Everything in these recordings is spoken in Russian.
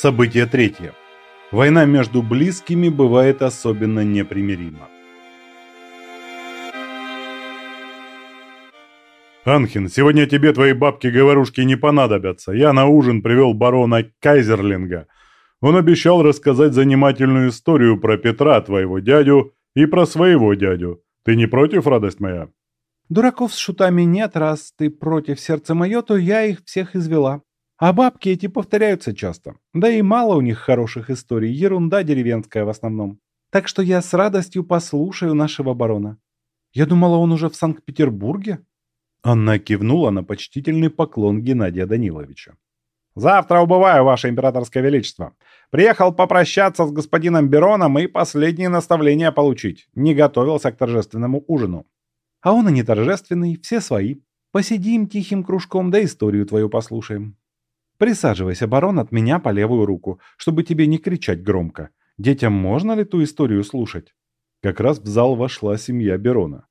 Событие третье. Война между близкими бывает особенно непримирима. «Анхин, сегодня тебе твои бабки-говорушки не понадобятся. Я на ужин привел барона Кайзерлинга. Он обещал рассказать занимательную историю про Петра, твоего дядю, и про своего дядю. Ты не против, радость моя?» «Дураков с шутами нет, раз ты против сердца мое, то я их всех извела. А бабки эти повторяются часто. Да и мало у них хороших историй, ерунда деревенская в основном. Так что я с радостью послушаю нашего барона. Я думала, он уже в Санкт-Петербурге?» Анна кивнула на почтительный поклон Геннадия Даниловича. «Завтра убываю, Ваше Императорское Величество. Приехал попрощаться с господином Бероном и последние наставления получить. Не готовился к торжественному ужину». «А он и не торжественный, все свои. Посидим тихим кружком, да историю твою послушаем». Присаживайся, барон, от меня по левую руку, чтобы тебе не кричать громко. Детям можно ли ту историю слушать? Как раз в зал вошла семья Берона.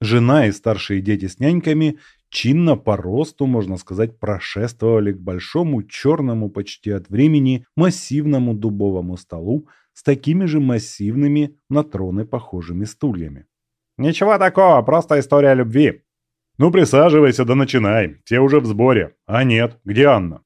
Жена и старшие дети с няньками чинно по росту, можно сказать, прошествовали к большому черному почти от времени массивному дубовому столу с такими же массивными на троны похожими стульями. «Ничего такого, просто история любви». «Ну присаживайся да начинай, все уже в сборе. А нет, где Анна?»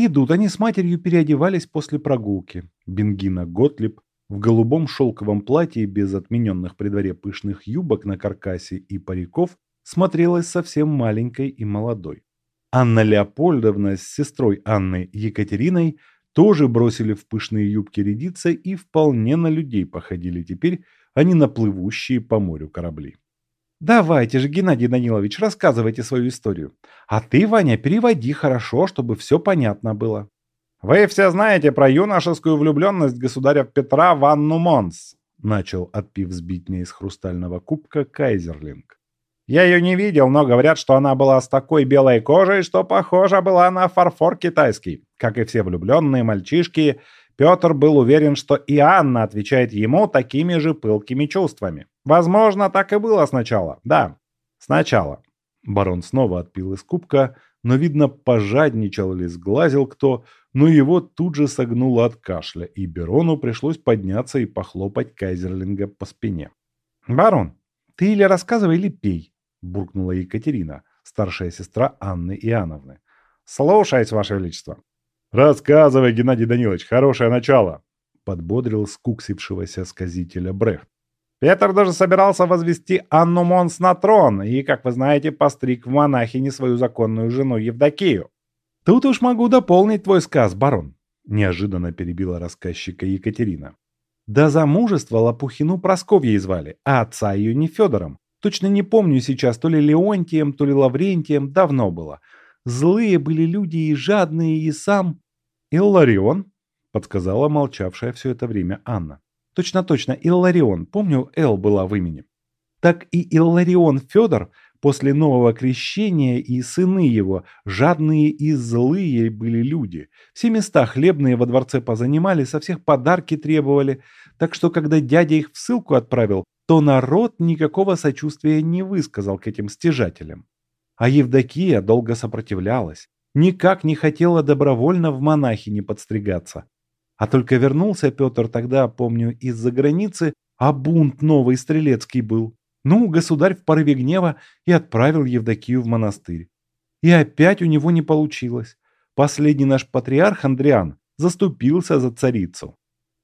Идут они с матерью переодевались после прогулки. Бенгина Готлиб в голубом шелковом платье без отмененных при дворе пышных юбок на каркасе и париков смотрелась совсем маленькой и молодой. Анна Леопольдовна с сестрой Анны Екатериной тоже бросили в пышные юбки рядиться и вполне на людей походили теперь, а не на плывущие по морю корабли. Давайте же, Геннадий Данилович, рассказывайте свою историю. А ты, Ваня, переводи хорошо, чтобы все понятно было. Вы все знаете про юношескую влюбленность государя Петра в Анну Монс, начал, отпив сбитня из хрустального кубка Кайзерлинг. Я ее не видел, но говорят, что она была с такой белой кожей, что похожа была на фарфор китайский. Как и все влюбленные мальчишки, Петр был уверен, что и Анна отвечает ему такими же пылкими чувствами. Возможно, так и было сначала. Да, сначала. Барон снова отпил из кубка, но, видно, пожадничал или сглазил кто, но его тут же согнуло от кашля, и Берону пришлось подняться и похлопать Кайзерлинга по спине. «Барон, ты или рассказывай, или пей», – буркнула Екатерина, старшая сестра Анны Иоанновны. «Слушаюсь, Ваше Величество». «Рассказывай, Геннадий Данилович, хорошее начало», — подбодрил скуксившегося сказителя Брехт. Петр даже собирался возвести Анну Монс на трон и, как вы знаете, постриг в монахини свою законную жену Евдокию. «Тут уж могу дополнить твой сказ, барон», — неожиданно перебила рассказчика Екатерина. «До замужества Лопухину Просковьей звали, а отца ее не Федором. Точно не помню сейчас, то ли Леонтием, то ли Лаврентием, давно было. Злые были люди и жадные, и сам... Илларион, подсказала молчавшая все это время Анна. Точно-точно, Илларион. Помню, Эл была в имени. Так и Илларион Федор после нового крещения и сыны его, жадные и злые были люди. Все места хлебные во дворце позанимали, со всех подарки требовали. Так что, когда дядя их в ссылку отправил, то народ никакого сочувствия не высказал к этим стяжателям. А Евдокия долго сопротивлялась, никак не хотела добровольно в монахини подстригаться. А только вернулся Петр тогда, помню, из-за границы, а бунт новый стрелецкий был. Ну, государь в порыве гнева и отправил Евдокию в монастырь. И опять у него не получилось. Последний наш патриарх Андриан заступился за царицу.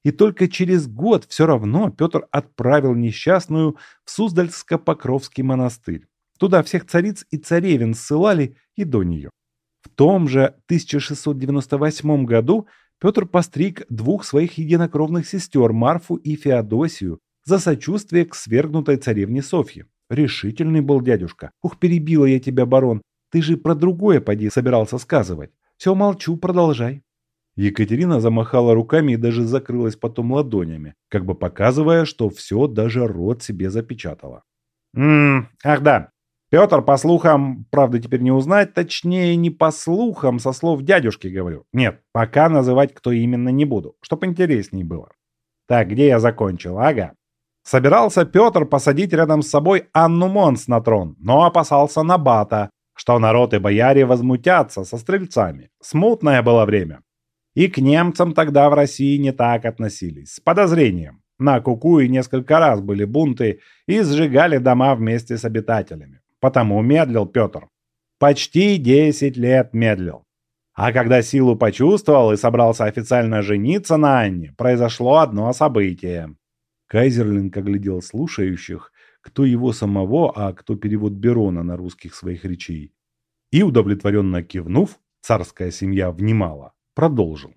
И только через год все равно Петр отправил несчастную в Суздальско-Покровский монастырь. Туда всех цариц и царевин ссылали и до нее. В том же 1698 году Петр постриг двух своих единокровных сестер Марфу и Феодосию за сочувствие к свергнутой царевне Софье. Решительный был дядюшка. Ух, перебила я тебя, барон. Ты же про другое поди собирался сказывать. Все молчу, продолжай. Екатерина замахала руками и даже закрылась потом ладонями, как бы показывая, что все даже рот себе запечатала. «М ах да, Петр, по слухам, правда теперь не узнать, точнее не по слухам, со слов дядюшки говорю. Нет, пока называть кто именно не буду, чтоб интересней было. Так, где я закончил? Ага. Собирался Петр посадить рядом с собой Анну Монс на трон, но опасался Набата, что народ и бояре возмутятся со стрельцами. Смутное было время. И к немцам тогда в России не так относились, с подозрением. На Кукуе несколько раз были бунты и сжигали дома вместе с обитателями. Потому медлил Петр. Почти 10 лет медлил. А когда силу почувствовал и собрался официально жениться на Анне, произошло одно событие. Кайзерлинг оглядел слушающих, кто его самого, а кто перевод Берона на русских своих речей. И, удовлетворенно кивнув, царская семья внимала, продолжил.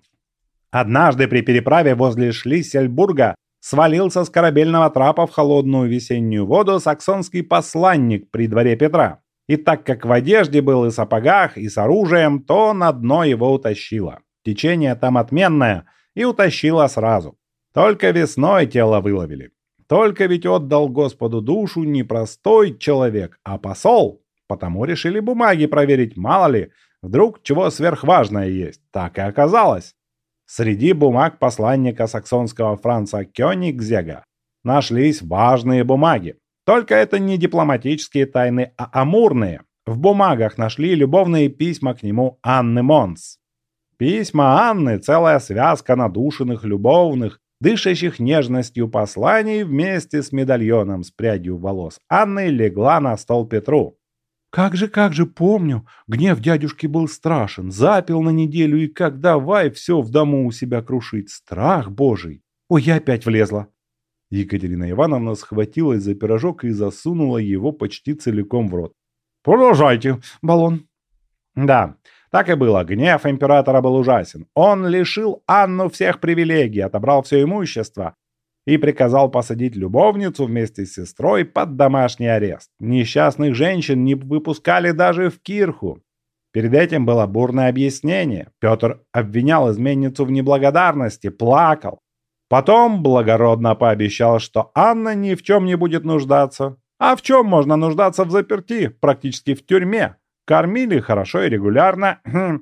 Однажды при переправе возле Шлиссельбурга свалился с корабельного трапа в холодную весеннюю воду саксонский посланник при дворе Петра. И так как в одежде был и сапогах, и с оружием, то на дно его утащило. Течение там отменное, и утащило сразу. Только весной тело выловили. Только ведь отдал Господу душу не простой человек, а посол. Потому решили бумаги проверить, мало ли, вдруг чего сверхважное есть. Так и оказалось. Среди бумаг посланника саксонского Франца Кёнигзега нашлись важные бумаги. Только это не дипломатические тайны, а амурные. В бумагах нашли любовные письма к нему Анны Монс. Письма Анны – целая связка надушенных, любовных, дышащих нежностью посланий вместе с медальоном с прядью волос Анны легла на стол Петру. «Как же, как же, помню, гнев дядюшки был страшен, запил на неделю и как давай все в дому у себя крушить, страх божий! Ой, я опять влезла!» Екатерина Ивановна схватилась за пирожок и засунула его почти целиком в рот. «Продолжайте, баллон». «Да, так и было. Гнев императора был ужасен. Он лишил Анну всех привилегий, отобрал все имущество и приказал посадить любовницу вместе с сестрой под домашний арест. Несчастных женщин не выпускали даже в кирху. Перед этим было бурное объяснение. Петр обвинял изменницу в неблагодарности, плакал. Потом благородно пообещал, что Анна ни в чем не будет нуждаться. А в чем можно нуждаться в заперти? Практически в тюрьме. Кормили хорошо и регулярно.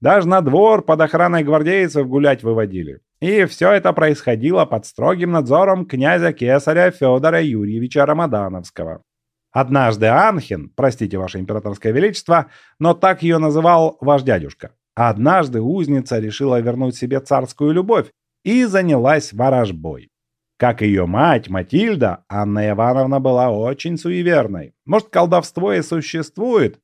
Даже на двор под охраной гвардейцев гулять выводили. И все это происходило под строгим надзором князя-кесаря Федора Юрьевича Рамадановского. Однажды Анхин, простите, ваше императорское величество, но так ее называл ваш дядюшка, однажды узница решила вернуть себе царскую любовь и занялась ворожбой. Как ее мать, Матильда, Анна Ивановна была очень суеверной. Может, колдовство и существует,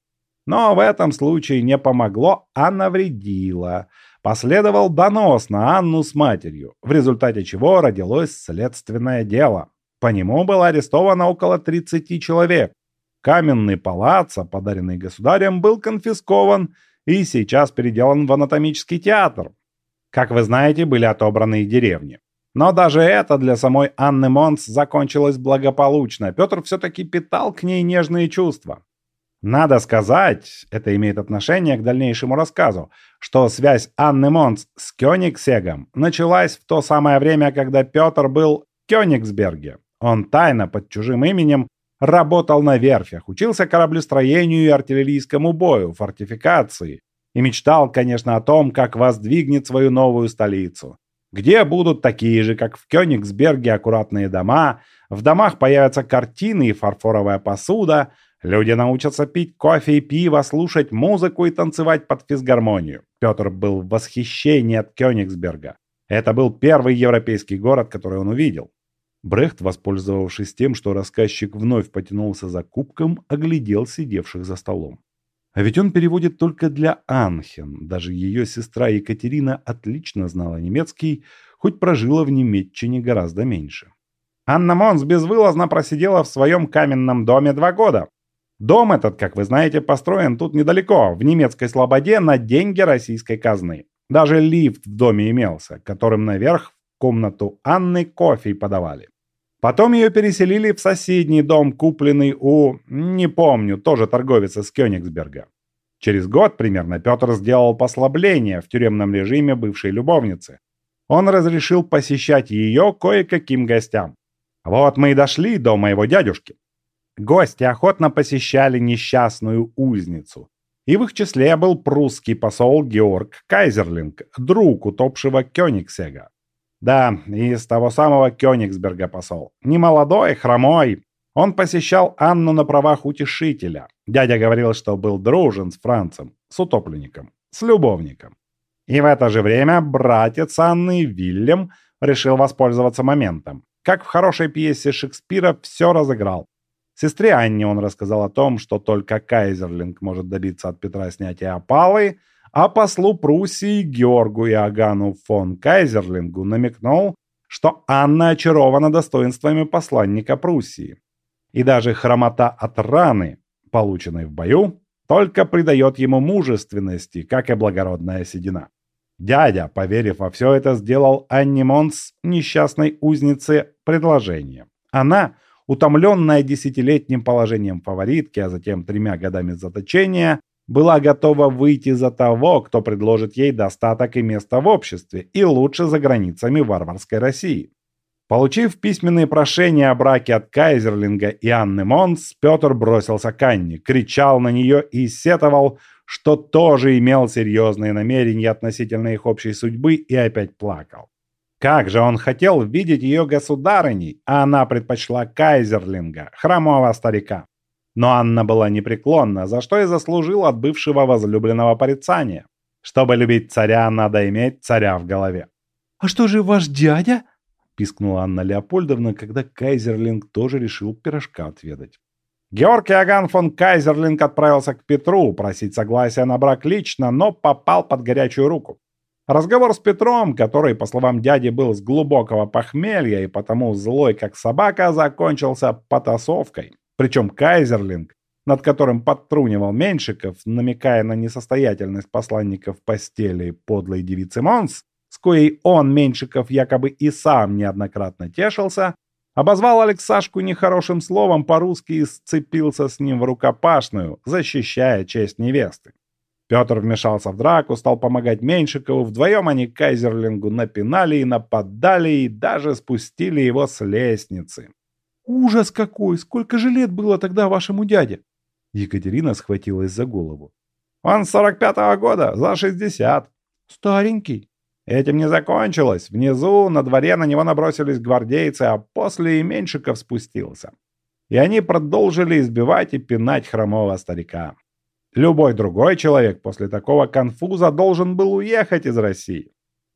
но в этом случае не помогло, а навредило. Последовал донос на Анну с матерью, в результате чего родилось следственное дело. По нему было арестовано около 30 человек. Каменный палац, подаренный государем, был конфискован и сейчас переделан в анатомический театр, как вы знаете, были отобраны и деревни. Но даже это для самой Анны Монс закончилось благополучно. Петр все-таки питал к ней нежные чувства. Надо сказать, это имеет отношение к дальнейшему рассказу, что связь Анны Монс с Кёнигсегом началась в то самое время, когда Петр был в Кёнигсберге. Он тайно под чужим именем работал на верфях, учился кораблестроению и артиллерийскому бою, фортификации, и мечтал, конечно, о том, как воздвигнет свою новую столицу. Где будут такие же, как в Кёнигсберге, аккуратные дома, в домах появятся картины и фарфоровая посуда, люди научатся пить кофе и пиво, слушать музыку и танцевать под физгармонию. Петр был в восхищении от Кёнигсберга. Это был первый европейский город, который он увидел. Брехт, воспользовавшись тем, что рассказчик вновь потянулся за кубком, оглядел сидевших за столом. А ведь он переводит только для Анхен. Даже ее сестра Екатерина отлично знала немецкий, хоть прожила в Немеччине гораздо меньше. Анна Монс безвылазно просидела в своем каменном доме два года. Дом этот, как вы знаете, построен тут недалеко, в немецкой слободе, на деньги российской казны. Даже лифт в доме имелся, которым наверх в комнату Анны кофе подавали. Потом ее переселили в соседний дом, купленный у, не помню, тоже торговец из Кёнигсберга. Через год примерно Петр сделал послабление в тюремном режиме бывшей любовницы. Он разрешил посещать ее кое-каким гостям. Вот мы и дошли до моего дядюшки. Гости охотно посещали несчастную узницу. И в их числе был прусский посол Георг Кайзерлинг, друг утопшего Кёнигсега. Да, из того самого Кёнигсберга посол. Не молодой, хромой. Он посещал Анну на правах утешителя. Дядя говорил, что был дружен с Францем, с утопленником, с любовником. И в это же время братец Анны Вильям решил воспользоваться моментом. Как в хорошей пьесе Шекспира все разыграл. Сестре Анне он рассказал о том, что только Кайзерлинг может добиться от Петра снятия опалы, а послу Пруссии Георгу Иоганну фон Кайзерлингу намекнул, что Анна очарована достоинствами посланника Пруссии. И даже хромота от раны, полученной в бою, только придает ему мужественности, как и благородная седина. Дядя, поверив во все это, сделал Анне Монс, несчастной узнице, предложение. Она, утомленная десятилетним положением фаворитки, а затем тремя годами заточения, была готова выйти за того, кто предложит ей достаток и место в обществе, и лучше за границами варварской России. Получив письменные прошения о браке от Кайзерлинга и Анны Монс, Петр бросился к Анне, кричал на нее и сетовал, что тоже имел серьезные намерения относительно их общей судьбы и опять плакал. Как же он хотел видеть ее государыней, а она предпочла Кайзерлинга, хромого старика. Но Анна была непреклонна, за что и заслужила от бывшего возлюбленного порицания. Чтобы любить царя, надо иметь царя в голове. «А что же ваш дядя?» пискнула Анна Леопольдовна, когда Кайзерлинг тоже решил пирожка отведать. Георг Иоганн фон Кайзерлинг отправился к Петру просить согласия на брак лично, но попал под горячую руку. Разговор с Петром, который, по словам дяди, был с глубокого похмелья и потому злой как собака, закончился потасовкой. Причем Кайзерлинг, над которым подтрунивал Меньшиков, намекая на несостоятельность посланников постели подлой девицы Монс, с коей он, Меньшиков, якобы и сам неоднократно тешился, обозвал Алексашку нехорошим словом по-русски и сцепился с ним в рукопашную, защищая честь невесты. Петр вмешался в драку, стал помогать Меньшикову, вдвоем они Кайзерлингу напинали и нападали, и даже спустили его с лестницы. «Ужас какой! Сколько же лет было тогда вашему дяде?» Екатерина схватилась за голову. «Он с сорок пятого года, за шестьдесят». «Старенький». Этим не закончилось. Внизу на дворе на него набросились гвардейцы, а после и Меньшиков спустился. И они продолжили избивать и пинать хромого старика. Любой другой человек после такого конфуза должен был уехать из России.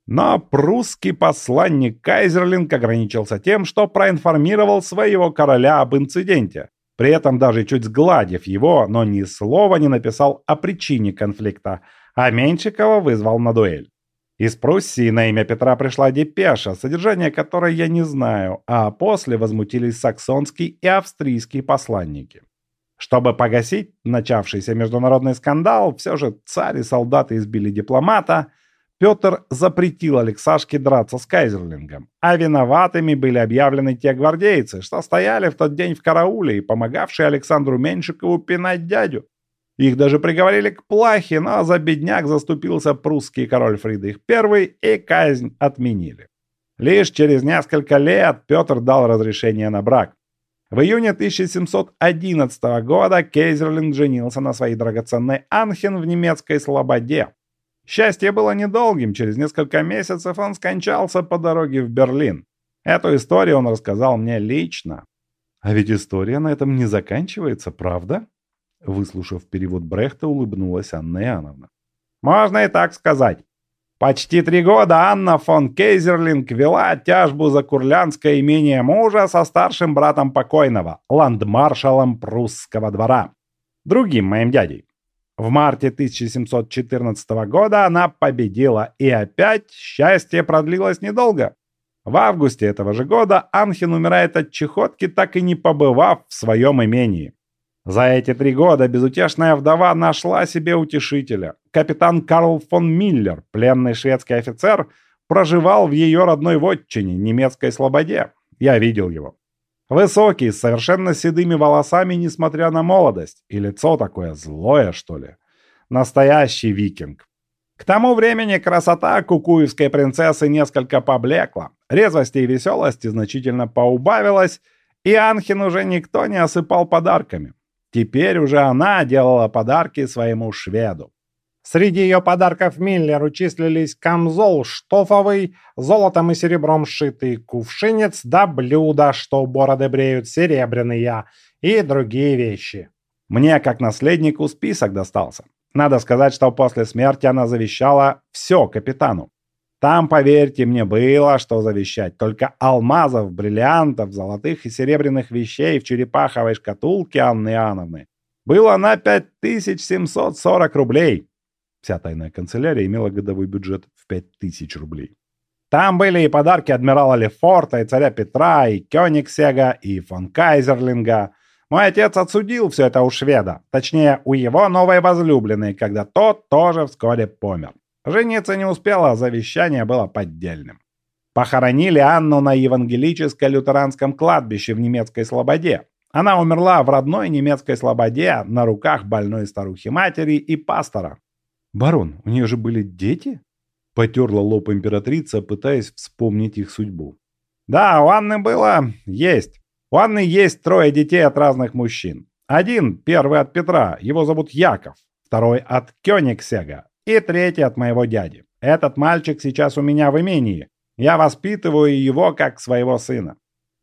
Но прусский посланник Кайзерлинг ограничился тем, что проинформировал своего короля об инциденте, при этом даже чуть сгладив его, но ни слова не написал о причине конфликта, а Меньшикова вызвал на дуэль. Из Пруссии на имя Петра пришла депеша, содержание которой я не знаю, а после возмутились саксонский и австрийские посланники. Чтобы погасить начавшийся международный скандал, все же царь и солдаты избили дипломата, Петр запретил Алексашке драться с Кайзерлингом, а виноватыми были объявлены те гвардейцы, что стояли в тот день в карауле и помогавшие Александру Меньшикову пинать дядю. Их даже приговорили к плахе, но за бедняк заступился прусский король Фридрих I и казнь отменили. Лишь через несколько лет Петр дал разрешение на брак. В июне 1711 года Кейзерлинг женился на своей драгоценной Анхен в немецкой Слободе. Счастье было недолгим, через несколько месяцев он скончался по дороге в Берлин. Эту историю он рассказал мне лично. А ведь история на этом не заканчивается, правда? Выслушав перевод Брехта, улыбнулась Анна Иоанновна. «Можно и так сказать. Почти три года Анна фон Кейзерлинг вела тяжбу за курлянское имение мужа со старшим братом покойного, ландмаршалом прусского двора, другим моим дядей. В марте 1714 года она победила, и опять счастье продлилось недолго. В августе этого же года Анхин умирает от чехотки, так и не побывав в своем имении. За эти три года безутешная вдова нашла себе утешителя. Капитан Карл фон Миллер, пленный шведский офицер, проживал в ее родной вотчине, немецкой слободе. Я видел его. Высокий, с совершенно седыми волосами, несмотря на молодость. И лицо такое злое, что ли. Настоящий викинг. К тому времени красота кукуевской принцессы несколько поблекла. Резвости и веселости значительно поубавилась, и Анхин уже никто не осыпал подарками. Теперь уже она делала подарки своему шведу. Среди ее подарков Миллеру числились камзол штофовый, золотом и серебром сшитый кувшинец да блюда, что бороды бреют серебряные, и другие вещи. Мне, как наследнику, список достался. Надо сказать, что после смерти она завещала все капитану. Там, поверьте мне, было что завещать. Только алмазов, бриллиантов, золотых и серебряных вещей в черепаховой шкатулке Анны Иоанновны было на 5740 рублей. Вся тайная канцелярия имела годовой бюджет в 5000 рублей. Там были и подарки адмирала Лефорта, и царя Петра, и Кёнигсега, и фон Кайзерлинга. Мой отец отсудил все это у шведа, точнее, у его новой возлюбленной, когда тот тоже вскоре помер. Жениться не успела, а завещание было поддельным. Похоронили Анну на евангелическо-лютеранском кладбище в немецкой Слободе. Она умерла в родной немецкой Слободе на руках больной старухи-матери и пастора. «Барон, у нее же были дети?» Потерла лоб императрица, пытаясь вспомнить их судьбу. «Да, у Анны было... есть. У Анны есть трое детей от разных мужчин. Один, первый от Петра, его зовут Яков. Второй от Кёнигсега, и третий от моего дяди. Этот мальчик сейчас у меня в имении. Я воспитываю его как своего сына.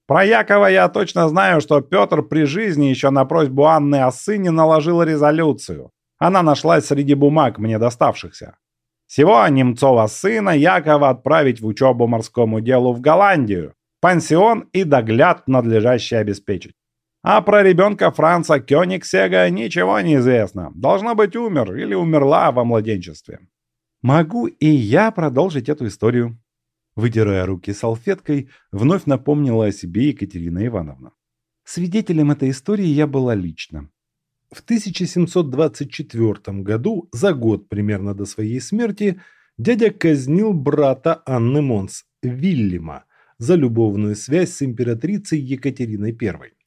Про Якова я точно знаю, что Петр при жизни еще на просьбу Анны о сыне наложил резолюцию. Она нашлась среди бумаг, мне доставшихся. Всего Немцова сына Якова отправить в учебу морскому делу в Голландию, пансион и догляд надлежащий обеспечить. А про ребенка Франца Кёнигсега ничего не известно. Должно быть, умер или умерла во младенчестве. Могу и я продолжить эту историю. Вытирая руки салфеткой, вновь напомнила о себе Екатерина Ивановна. Свидетелем этой истории я была лично. В 1724 году, за год примерно до своей смерти, дядя казнил брата Анны Монс, Вильяма, за любовную связь с императрицей Екатериной I.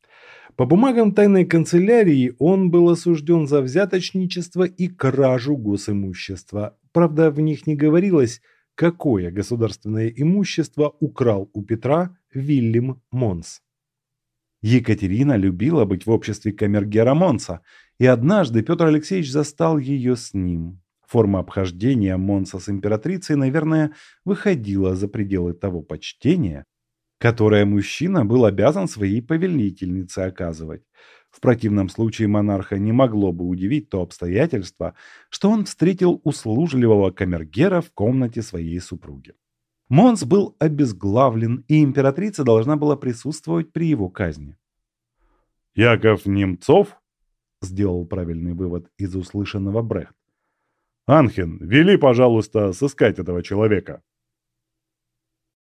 По бумагам тайной канцелярии он был осужден за взяточничество и кражу госимущества. Правда, в них не говорилось, какое государственное имущество украл у Петра Вильям Монс. Екатерина любила быть в обществе камергера Монса, и однажды Петр Алексеевич застал ее с ним. Форма обхождения Монса с императрицей, наверное, выходила за пределы того почтения, которое мужчина был обязан своей повелительнице оказывать. В противном случае монарха не могло бы удивить то обстоятельство, что он встретил услужливого камергера в комнате своей супруги. Монс был обезглавлен, и императрица должна была присутствовать при его казни. «Яков Немцов?» – сделал правильный вывод из услышанного Брехт. «Анхен, вели, пожалуйста, сыскать этого человека».